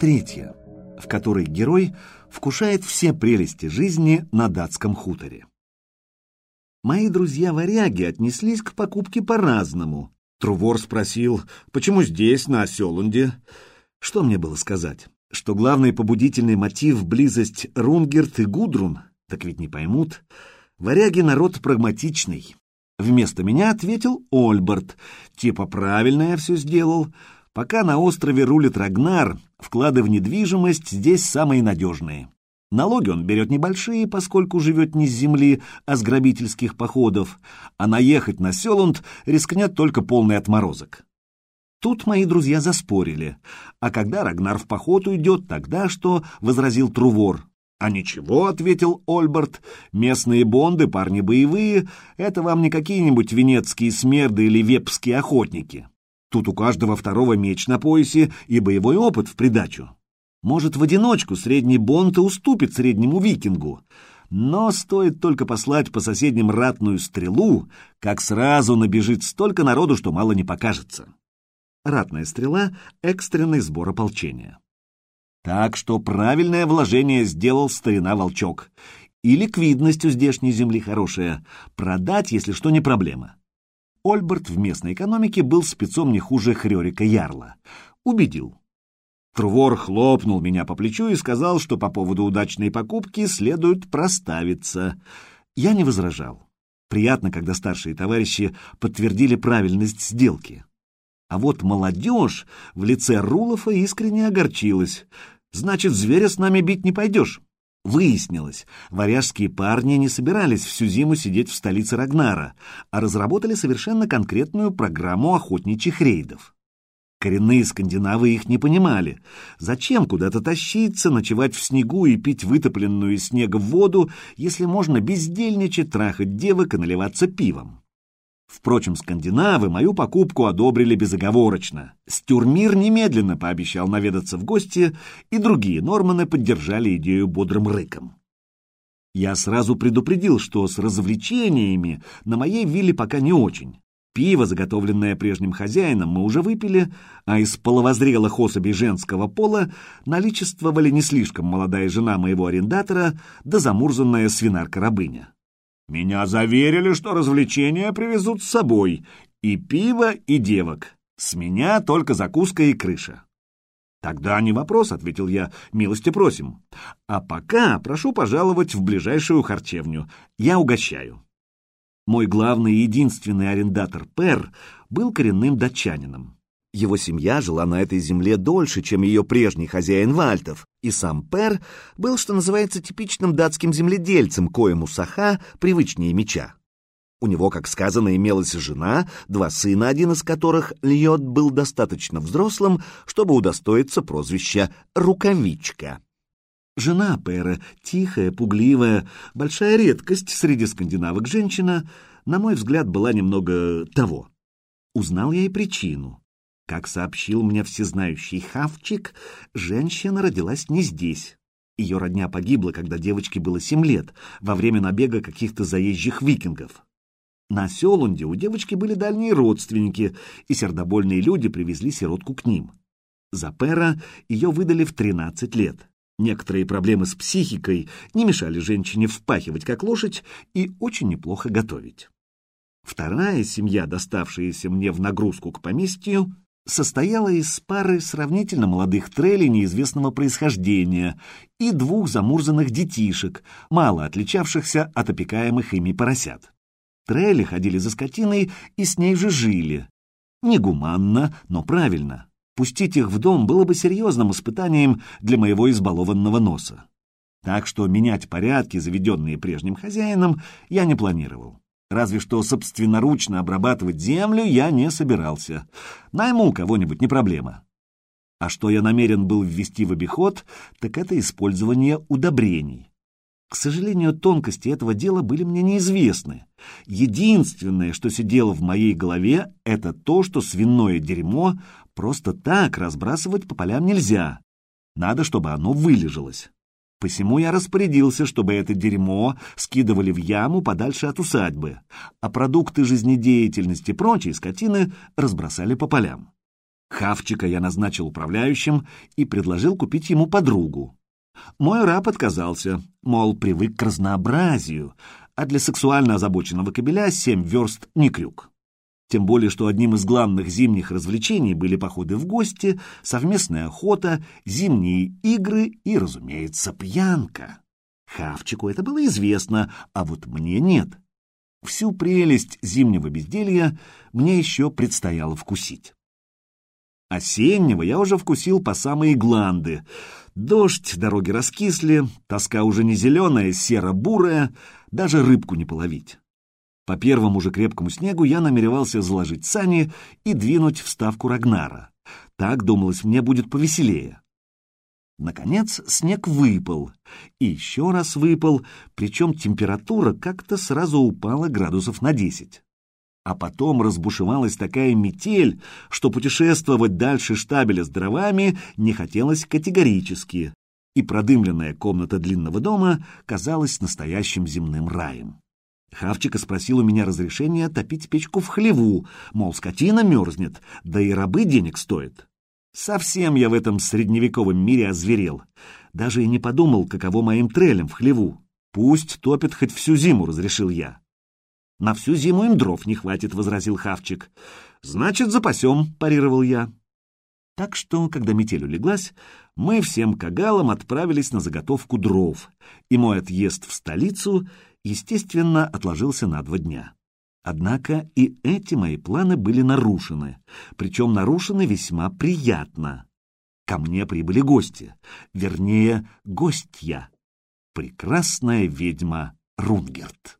третья, в которой герой вкушает все прелести жизни на датском хуторе. Мои друзья-варяги отнеслись к покупке по-разному. Трувор спросил, почему здесь, на Оселунде? Что мне было сказать? Что главный побудительный мотив — близость Рунгерт и Гудрун? Так ведь не поймут. Варяги — народ прагматичный. Вместо меня ответил Ольберт. Типа правильно я все сделал. Пока на острове рулит Рагнар, вклады в недвижимость здесь самые надежные. Налоги он берет небольшие, поскольку живет не с земли, а с грабительских походов, а наехать на Селунд рискнет только полный отморозок. Тут мои друзья заспорили. А когда Рагнар в поход уйдет, тогда что? — возразил Трувор. «А ничего», — ответил Ольберт, — «местные бонды, парни боевые, это вам не какие-нибудь венецкие смерды или вепские охотники. Тут у каждого второго меч на поясе и боевой опыт в придачу. Может, в одиночку средний бонд и уступит среднему викингу, но стоит только послать по соседним ратную стрелу, как сразу набежит столько народу, что мало не покажется. Ратная стрела — экстренный сбор ополчения. Так что правильное вложение сделал старина Волчок. И ликвидность у здешней земли хорошая. Продать, если что, не проблема. Ольберт в местной экономике был спецом не хуже Хрёрика Ярла. Убедил. Трувор хлопнул меня по плечу и сказал, что по поводу удачной покупки следует проставиться. Я не возражал. Приятно, когда старшие товарищи подтвердили правильность сделки. А вот молодежь в лице Рулофа искренне огорчилась. «Значит, зверя с нами бить не пойдешь». Выяснилось, варяжские парни не собирались всю зиму сидеть в столице Рагнара, а разработали совершенно конкретную программу охотничьих рейдов. Коренные скандинавы их не понимали. Зачем куда-то тащиться, ночевать в снегу и пить вытопленную из снега воду, если можно бездельничать, трахать девок и наливаться пивом? Впрочем, скандинавы мою покупку одобрили безоговорочно. Стюрмир немедленно пообещал наведаться в гости, и другие норманы поддержали идею бодрым рыком. Я сразу предупредил, что с развлечениями на моей вилле пока не очень. Пиво, заготовленное прежним хозяином, мы уже выпили, а из половозрелых особей женского пола наличествовали не слишком молодая жена моего арендатора да замурзанная свинарка-рабыня. Меня заверили, что развлечения привезут с собой. И пиво, и девок. С меня только закуска и крыша. «Тогда не вопрос», — ответил я, — «милости просим. А пока прошу пожаловать в ближайшую харчевню. Я угощаю». Мой главный и единственный арендатор Пер был коренным датчанином. Его семья жила на этой земле дольше, чем ее прежний хозяин Вальтов, и сам Пер был, что называется, типичным датским земледельцем, коему саха привычнее меча. У него, как сказано, имелась жена, два сына, один из которых, Льот, был достаточно взрослым, чтобы удостоиться прозвища «рукавичка». Жена Пера, тихая, пугливая, большая редкость среди скандинавок женщина, на мой взгляд, была немного того. Узнал я и причину. Как сообщил мне всезнающий Хавчик, женщина родилась не здесь. Ее родня погибла, когда девочке было семь лет, во время набега каких-то заезжих викингов. На Селунде у девочки были дальние родственники, и сердобольные люди привезли сиротку к ним. За Пера ее выдали в 13 лет. Некоторые проблемы с психикой не мешали женщине впахивать как лошадь и очень неплохо готовить. Вторая семья, доставшаяся мне в нагрузку к поместью, состояла из пары сравнительно молодых трелей неизвестного происхождения и двух замурзанных детишек, мало отличавшихся от опекаемых ими поросят. Трели ходили за скотиной и с ней же жили. Негуманно, но правильно. Пустить их в дом было бы серьезным испытанием для моего избалованного носа. Так что менять порядки, заведенные прежним хозяином, я не планировал. Разве что собственноручно обрабатывать землю я не собирался. Найму кого-нибудь, не проблема. А что я намерен был ввести в обиход, так это использование удобрений. К сожалению, тонкости этого дела были мне неизвестны. Единственное, что сидело в моей голове, это то, что свиное дерьмо просто так разбрасывать по полям нельзя. Надо, чтобы оно вылежалось. Посему я распорядился, чтобы это дерьмо скидывали в яму подальше от усадьбы, а продукты жизнедеятельности прочей скотины разбросали по полям. Хавчика я назначил управляющим и предложил купить ему подругу. Мой раб отказался, мол, привык к разнообразию, а для сексуально озабоченного кобеля семь верст не крюк. Тем более, что одним из главных зимних развлечений были походы в гости, совместная охота, зимние игры и, разумеется, пьянка. Хавчику это было известно, а вот мне нет. Всю прелесть зимнего безделья мне еще предстояло вкусить. Осеннего я уже вкусил по самые гланды. Дождь, дороги раскисли, тоска уже не зеленая, серо-бурая, даже рыбку не половить. По первому же крепкому снегу я намеревался заложить сани и двинуть в ставку Рагнара. Так, думалось, мне будет повеселее. Наконец снег выпал, и еще раз выпал, причем температура как-то сразу упала градусов на десять. А потом разбушевалась такая метель, что путешествовать дальше штабеля с дровами не хотелось категорически, и продымленная комната длинного дома казалась настоящим земным раем. Хавчика спросил у меня разрешения топить печку в хлеву, мол, скотина мерзнет, да и рабы денег стоят. Совсем я в этом средневековом мире озверел. Даже и не подумал, каково моим трелям в хлеву. Пусть топят хоть всю зиму, разрешил я. На всю зиму им дров не хватит, возразил Хавчик. Значит, запасем, парировал я. Так что, когда метель улеглась, мы всем кагалам отправились на заготовку дров, и мой отъезд в столицу, естественно, отложился на два дня. Однако и эти мои планы были нарушены, причем нарушены весьма приятно. Ко мне прибыли гости, вернее, гостья, прекрасная ведьма Рунгерт.